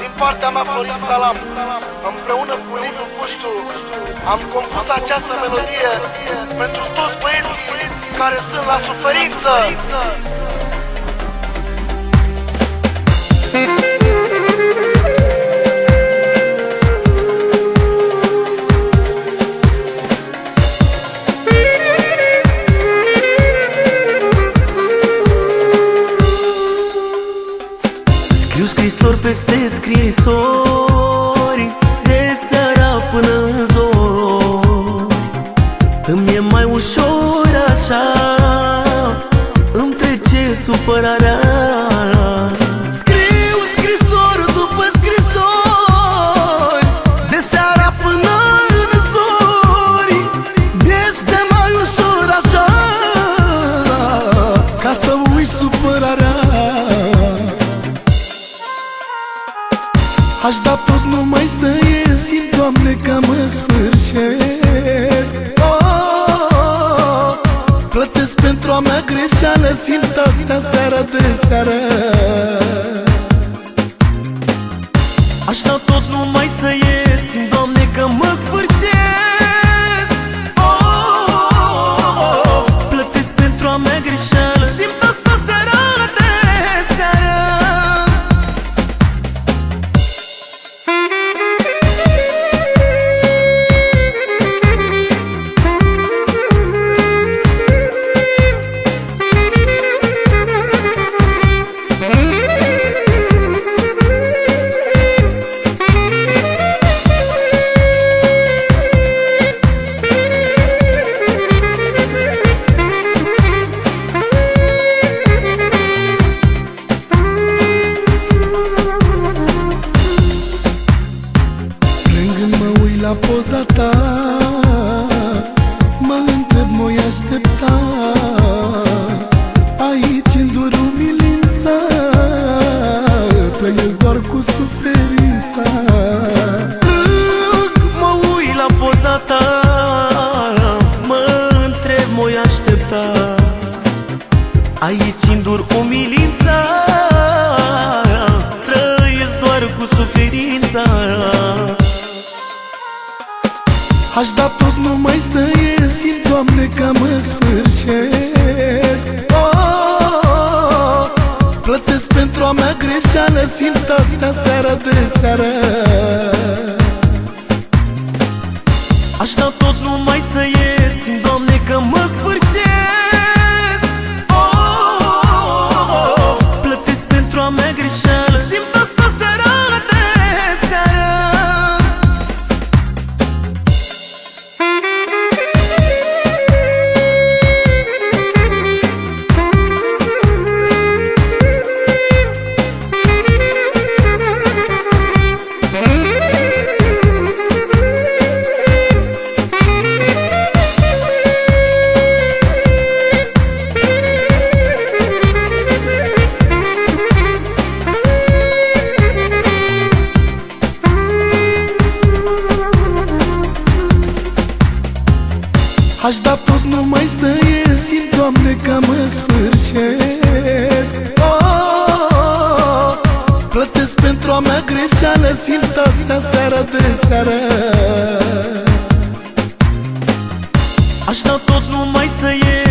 Din partea mea, Florin Salam, împreună cu Liviu Pustu, am compus această melodie pentru toți băieții care sunt la suferință. Scrisori peste scrisori De seara până în zor Îmi e mai ușor așa Îmi trece supărarea Aș da tot numai să ies Simt, Doamne, că mă sfârșesc. Oh, Plătesc pentru a mea greșeală Simt asta seara de seară. Aș da tot numai să ies Simt, Doamne, că mă sfârșesc la poza ta. Mă întreb, mă aștepta Aici în dur umilința Trăiesc doar cu suferința Plâng, mă uit la poza ta Mă întreb, mă aștepta Aici îndur umilința Trăiesc doar cu suferința Aș da tot numai să ies Simt, Doamne, că mă sfârșesc. Oh, Plătesc pentru a mea greșeală Simt asta seara de seară. Aș da tot numai să ies Aș da tot numai să ies Doamne că mă sfârșesc. Oh, Plătesc pentru a mea greșeală Simt asta seara de seară. Aș da tot numai să ies.